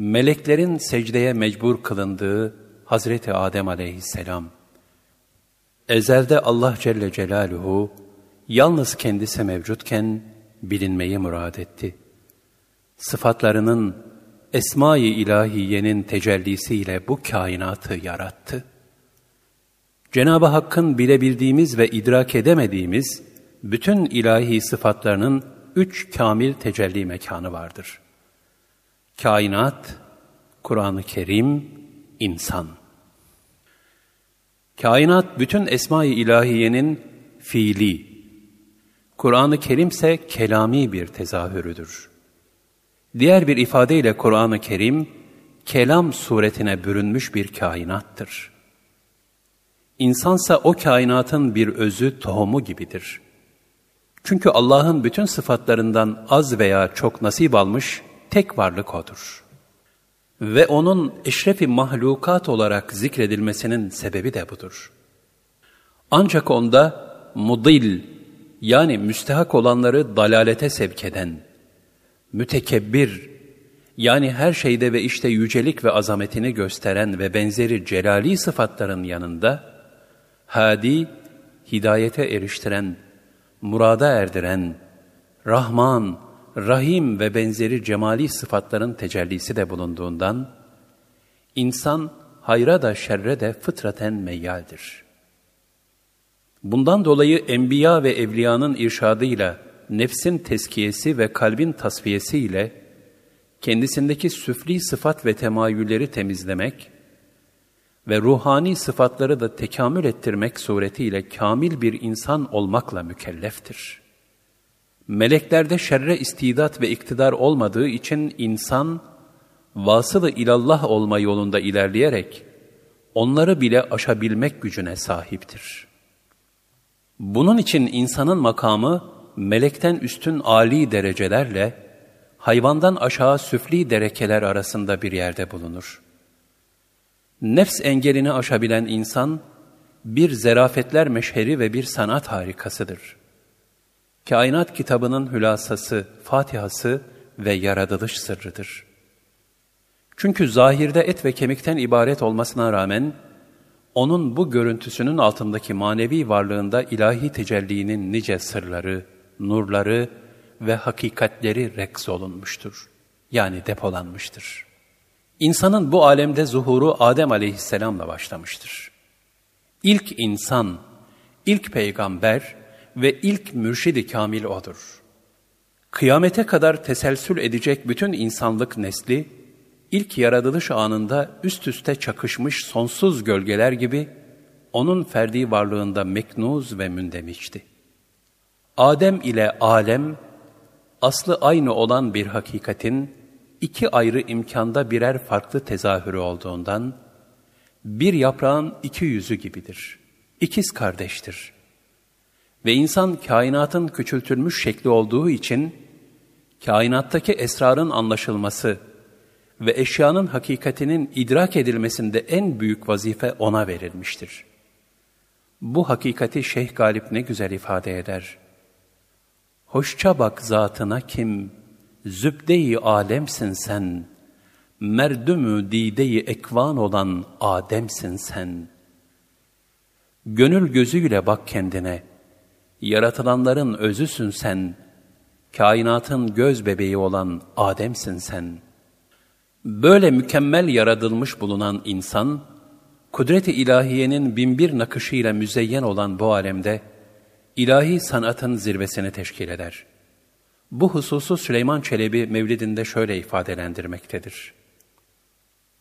meleklerin secdeye mecbur kılındığı Hazreti Adem aleyhisselam, ezelde Allah Celle Celaluhu yalnız kendisi mevcutken bilinmeyi murad etti. Sıfatlarının Esma-i İlahiye'nin tecellisiyle bu kainatı yarattı. Cenab-ı Hakk'ın bilebildiğimiz ve idrak edemediğimiz bütün ilahi sıfatlarının üç kamil tecelli mekanı vardır. Kainat, Kur'an-ı Kerim, insan. Kainat bütün esma-i ilahiyenin fiili, Kur'an-ı Kerim ise kelami bir tezahürüdür. Diğer bir ifadeyle Kur'an-ı Kerim, kelam suretine bürünmüş bir kainattır. İnsansa o kainatın bir özü, tohumu gibidir. Çünkü Allah'ın bütün sıfatlarından az veya çok nasip almış tek varlık O'dur. Ve O'nun eşrefi mahlukat olarak zikredilmesinin sebebi de budur. Ancak O'nda mudil yani müstehak olanları dalalete sevk eden, mütekebbir yani her şeyde ve işte yücelik ve azametini gösteren ve benzeri celali sıfatların yanında, hadi, hidayete eriştiren, murada erdiren, Rahman, Rahim ve benzeri cemali sıfatların tecellisi de bulunduğundan, insan hayra da şerre de fıtraten meyyaldir. Bundan dolayı enbiya ve evliyanın irşadıyla, nefsin teskiyesi ve kalbin tasfiyesi ile kendisindeki süfli sıfat ve temayülleri temizlemek ve ruhani sıfatları da tekamül ettirmek suretiyle kamil bir insan olmakla mükelleftir. Meleklerde şerre istidat ve iktidar olmadığı için insan, vasılı ilallah olma yolunda ilerleyerek, onları bile aşabilmek gücüne sahiptir. Bunun için insanın makamı, melekten üstün âli derecelerle, hayvandan aşağı süfli derekeler arasında bir yerde bulunur. Nefs engelini aşabilen insan, bir zerafetler meşheri ve bir sanat harikasıdır. Kainat kitabının hülasası, fatihası ve yaratılış sırrıdır. Çünkü zahirde et ve kemikten ibaret olmasına rağmen, onun bu görüntüsünün altındaki manevi varlığında ilahi tecellinin nice sırları, nurları ve hakikatleri reks olunmuştur. Yani depolanmıştır. İnsanın bu alemde zuhuru Adem aleyhisselamla başlamıştır. İlk insan, ilk peygamber ve ilk mürşidi kamil O'dur. Kıyamete kadar teselsül edecek bütün insanlık nesli, ilk yaratılış anında üst üste çakışmış sonsuz gölgeler gibi, onun ferdi varlığında meknuz ve mündemişti. Adem ile alem, aslı aynı olan bir hakikatin, iki ayrı imkanda birer farklı tezahürü olduğundan, bir yaprağın iki yüzü gibidir. İkiz kardeştir. Ve insan kainatın küçültülmüş şekli olduğu için, kainattaki esrarın anlaşılması ve eşyanın hakikatinin idrak edilmesinde en büyük vazife ona verilmiştir. Bu hakikati Şeyh Galip ne güzel ifade eder. Hoşça bak zatına kim, zübde-i alemsin sen, merdümü dide-i ekvan olan Adem'sin sen. Gönül gözüyle bak kendine, yaratılanların özüsün sen, kainatın göz bebeği olan Adem'sin sen. Böyle mükemmel yaratılmış bulunan insan, kudret-i ilahiyenin binbir nakışıyla müzeyyen olan bu alemde, ilahi sanatın zirvesini teşkil eder.'' Bu hususu Süleyman Çelebi Mevlidinde şöyle ifadelendirmektedir.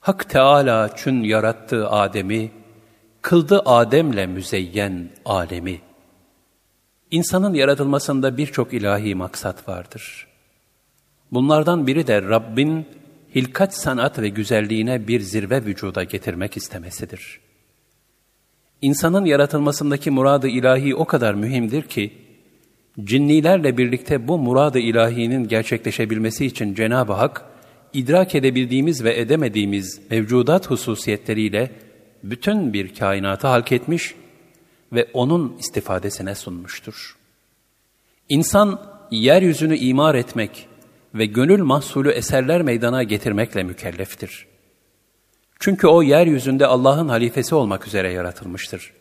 Hak Teala çün yarattığı Adem'i, kıldı Adem'le müzeyyen alemi. İnsanın yaratılmasında birçok ilahi maksat vardır. Bunlardan biri de Rabbin hilkat sanat ve güzelliğine bir zirve vücuda getirmek istemesidir. İnsanın yaratılmasındaki muradı ilahi o kadar mühimdir ki, Cinnilerle birlikte bu murad-ı ilahinin gerçekleşebilmesi için Cenab-ı Hak, idrak edebildiğimiz ve edemediğimiz mevcudat hususiyetleriyle bütün bir kainatı halk etmiş ve onun istifadesine sunmuştur. İnsan, yeryüzünü imar etmek ve gönül mahsulü eserler meydana getirmekle mükelleftir. Çünkü o yeryüzünde Allah'ın halifesi olmak üzere yaratılmıştır.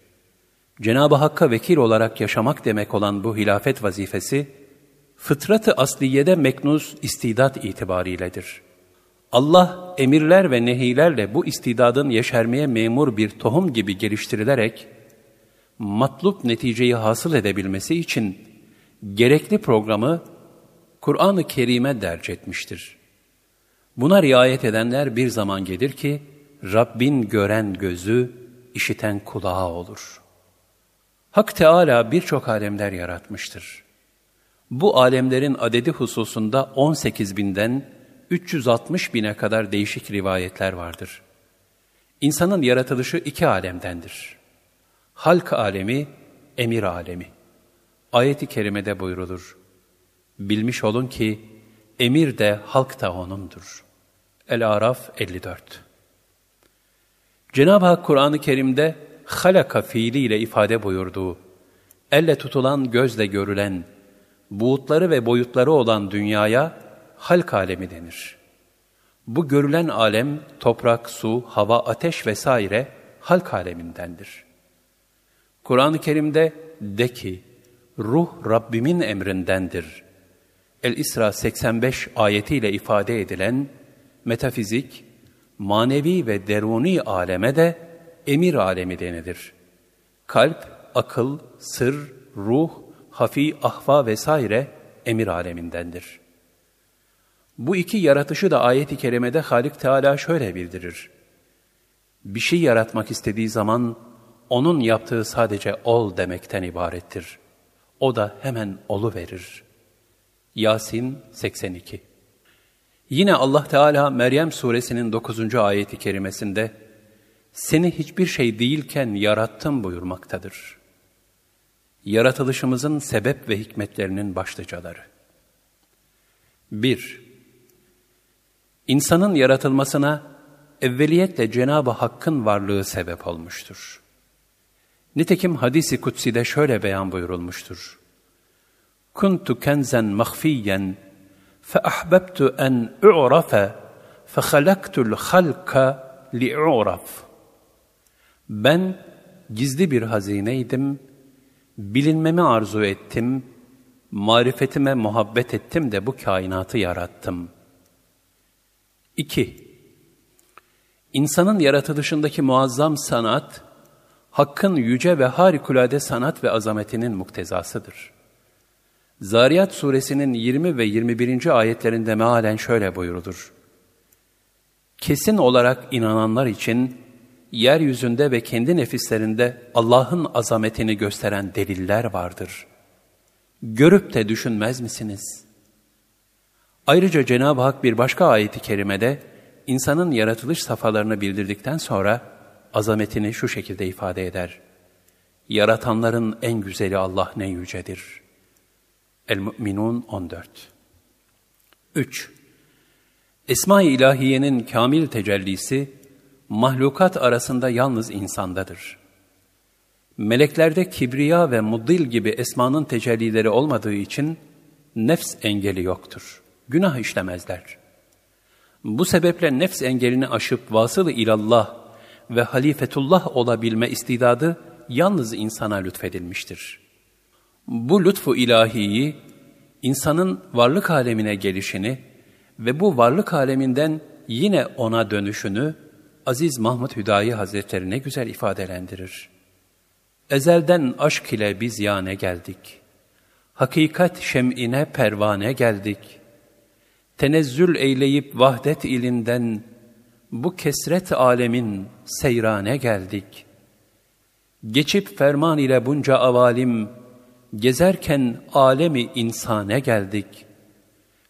Cenab-ı Hakk'a vekil olarak yaşamak demek olan bu hilafet vazifesi, fıtratı asliyede meknuz istidat itibariyledir. Allah emirler ve nehilerle bu istidadın yeşermeye memur bir tohum gibi geliştirilerek, matlup neticeyi hasıl edebilmesi için gerekli programı Kur'an-ı Kerim'e derc etmiştir. Buna riayet edenler bir zaman gelir ki, Rabbin gören gözü, işiten kulağı olur. Hak Teala birçok alemler yaratmıştır. Bu alemlerin adedi hususunda 18 binden 360 bine kadar değişik rivayetler vardır. İnsanın yaratılışı iki alemdendir. Halk alemi, emir alemi. Ayet-i kerimede buyrulur. Bilmiş olun ki emir de halk da O'nundur. El-Araf 54 Cenab-ı Hak Kur'an-ı Kerim'de halaka fiiliyle ifade buyurduğu, elle tutulan gözle görülen, buğutları ve boyutları olan dünyaya halk alemi denir. Bu görülen alem toprak, su, hava, ateş vesaire halk alemindendir. Kur'an-ı Kerim'de de ki, ruh Rabbimin emrindendir. El-İsra 85 ayetiyle ifade edilen metafizik, manevi ve deruni aleme de emir alemi denilir. Kalp, akıl, sır, ruh, hafi, ahva vesaire emir alemindendir. Bu iki yaratışı da ayet-i kerimede Halik Teala şöyle bildirir. Bir şey yaratmak istediği zaman onun yaptığı sadece ol demekten ibarettir. O da hemen olu verir. Yasin 82 Yine Allah Teala Meryem suresinin 9. ayeti kerimesinde seni hiçbir şey değilken yarattım buyurmaktadır. Yaratılışımızın sebep ve hikmetlerinin başlıcaları. 1. İnsanın yaratılmasına evveliyetle Cenab-ı Hakk'ın varlığı sebep olmuştur. Nitekim hadisi kutside şöyle beyan buyurulmuştur. Kuntu kenzen mahfiyen fe ahbabtu en u'rafe fe halaktul halka li'u'raf. Ben gizli bir hazineydim, bilinmemi arzu ettim, marifetime muhabbet ettim de bu kainatı yarattım. 2. İnsanın yaratılışındaki muazzam sanat, Hakk'ın yüce ve harikulade sanat ve azametinin muktezasıdır. Zariyat suresinin 20 ve 21. ayetlerinde mealen şöyle buyurulur. Kesin olarak inananlar için yeryüzünde ve kendi nefislerinde Allah'ın azametini gösteren deliller vardır. Görüp de düşünmez misiniz? Ayrıca Cenab-ı Hak bir başka ayeti kerimede insanın yaratılış safhalarını bildirdikten sonra azametini şu şekilde ifade eder. Yaratanların en güzeli Allah ne yücedir.'' El-Mü'minun 14 3. Esma-i İlahiye'nin kamil tecellisi, mahlukat arasında yalnız insandadır. Meleklerde kibriya ve muddil gibi esmanın tecellileri olmadığı için nefs engeli yoktur. Günah işlemezler. Bu sebeple nefs engelini aşıp vasıl ilallah ve halifetullah olabilme istidadı yalnız insana lütfedilmiştir.'' Bu lütfu ilahiyi, insanın varlık alemine gelişini ve bu varlık aleminden yine ona dönüşünü Aziz Mahmud Hüdayi Hazretleri ne güzel ifadelendirir. Ezelden aşk ile biz yane geldik. Hakikat şem'ine pervane geldik. Tenezzül eyleyip vahdet ilinden bu kesret alemin seyrane geldik. Geçip ferman ile bunca avalim, gezerken alemi insane geldik.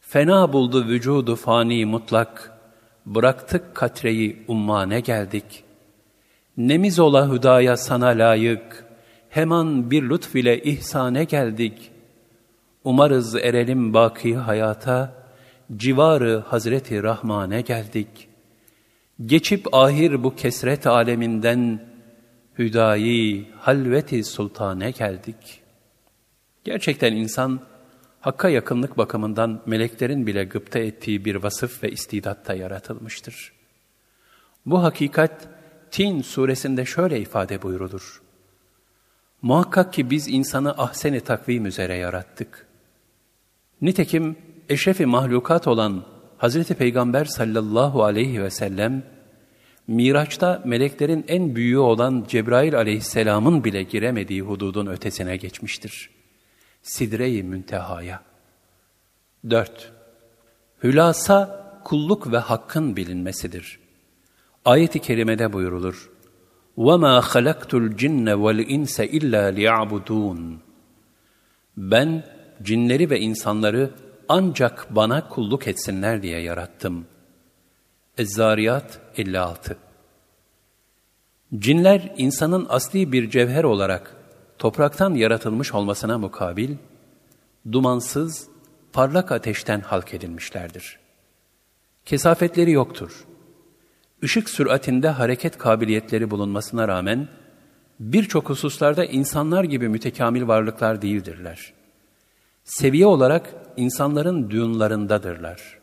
Fena buldu vücudu fani mutlak, bıraktık katreyi ummane geldik. Nemiz ola hüdaya sana layık, hemen bir lütf ile ihsane geldik. Umarız erelim baki hayata, civarı Hazreti Rahman'e geldik. Geçip ahir bu kesret aleminden, hüdayi halveti sultane geldik.'' Gerçekten insan Hakka yakınlık bakımından meleklerin bile gıpta ettiği bir vasıf ve istidatta yaratılmıştır. Bu hakikat Tin suresinde şöyle ifade buyurulur. Muhakkak ki biz insanı ahseni takvim üzere yarattık. Nitekim eşrefi mahlukat olan Hazreti Peygamber sallallahu aleyhi ve sellem, Miraç'ta meleklerin en büyüğü olan Cebrail aleyhisselamın bile giremediği hududun ötesine geçmiştir. Sidre-i Münteha'ya. 4. Hülasa kulluk ve hakkın bilinmesidir. Ayet-i kerimede buyurulur. وَمَا خَلَقْتُ الْجِنَّ وَالْاِنْسَ اِلَّا لِيَعْبُدُونَ Ben cinleri ve insanları ancak bana kulluk etsinler diye yarattım. Ez-Zariyat 56 Cinler insanın asli bir cevher olarak topraktan yaratılmış olmasına mukabil, dumansız, parlak ateşten halk edilmişlerdir. Kesafetleri yoktur. Işık süratinde hareket kabiliyetleri bulunmasına rağmen, birçok hususlarda insanlar gibi mütekamil varlıklar değildirler. Seviye olarak insanların düğünlarındadırlar.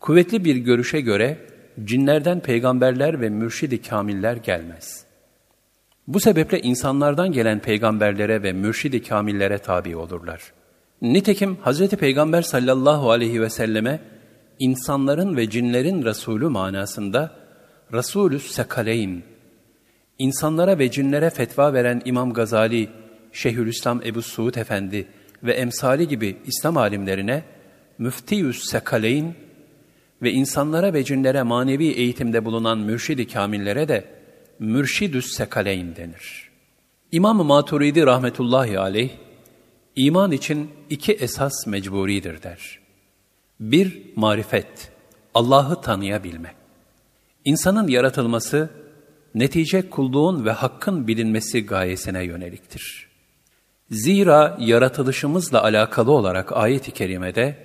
Kuvvetli bir görüşe göre, cinlerden peygamberler ve mürşidi kamiller gelmez. Bu sebeple insanlardan gelen peygamberlere ve mürşidi kamillere tabi olurlar. Nitekim Hz. Peygamber sallallahu aleyhi ve selleme insanların ve cinlerin Resulü manasında Resulü Sekaleyn, insanlara ve cinlere fetva veren İmam Gazali, Şeyhülislam Ebu Suud Efendi ve emsali gibi İslam alimlerine Müftiyüs Sekaleyn ve insanlara ve cinlere manevi eğitimde bulunan mürşidi kamillere de mürşidüs sekaleyn denir. İmam-ı Maturidi rahmetullahi aleyh, iman için iki esas mecburidir der. Bir, marifet, Allah'ı tanıyabilme. İnsanın yaratılması, netice kulluğun ve hakkın bilinmesi gayesine yöneliktir. Zira yaratılışımızla alakalı olarak ayet-i kerimede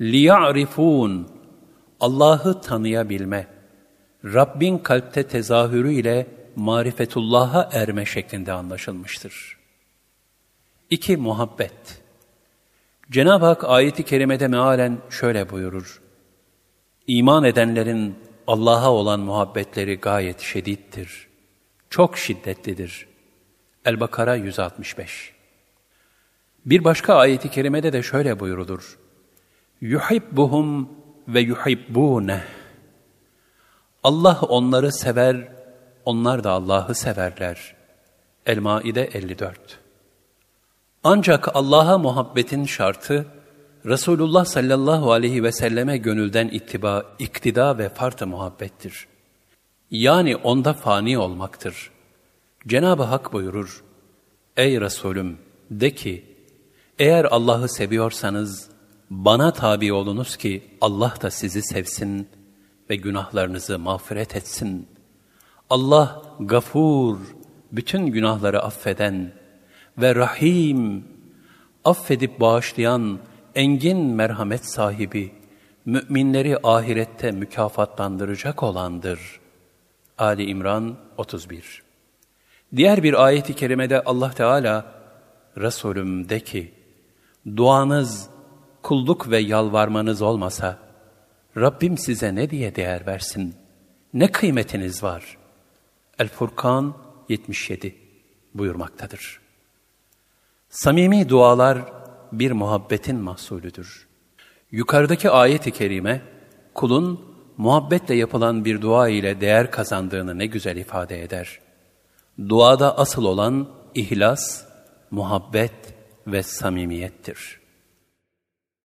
liya'rifun Allah'ı tanıyabilme, Rabbin kalpte tezahürü ile marifetullah'a erme şeklinde anlaşılmıştır. 2. Muhabbet Cenab-ı Hak ayeti kerimede mealen şöyle buyurur. İman edenlerin Allah'a olan muhabbetleri gayet şedittir. Çok şiddetlidir. El-Bakara 165 bir başka ayeti kerimede de şöyle buyurulur. Yuhibbuhum ve yuhibbune. Allah onları sever, onlar da Allah'ı severler. El-Maide 54 Ancak Allah'a muhabbetin şartı, Resulullah sallallahu aleyhi ve selleme gönülden ittiba, iktida ve farz muhabbettir. Yani onda fani olmaktır. Cenab-ı Hak buyurur, Ey Resulüm de ki, eğer Allah'ı seviyorsanız bana tabi olunuz ki Allah da sizi sevsin ve günahlarınızı mağfiret etsin. Allah gafur, bütün günahları affeden ve rahim, affedip bağışlayan engin merhamet sahibi, müminleri ahirette mükafatlandıracak olandır. Ali İmran 31 Diğer bir ayeti kerimede Allah Teala, Resulüm de ki, duanız kulluk ve yalvarmanız olmasa, Rabbim size ne diye değer versin? Ne kıymetiniz var? El-Furkan 77 buyurmaktadır. Samimi dualar bir muhabbetin mahsulüdür. Yukarıdaki ayet-i kerime, kulun muhabbetle yapılan bir dua ile değer kazandığını ne güzel ifade eder. Duada asıl olan ihlas, muhabbet ve samimiyettir.''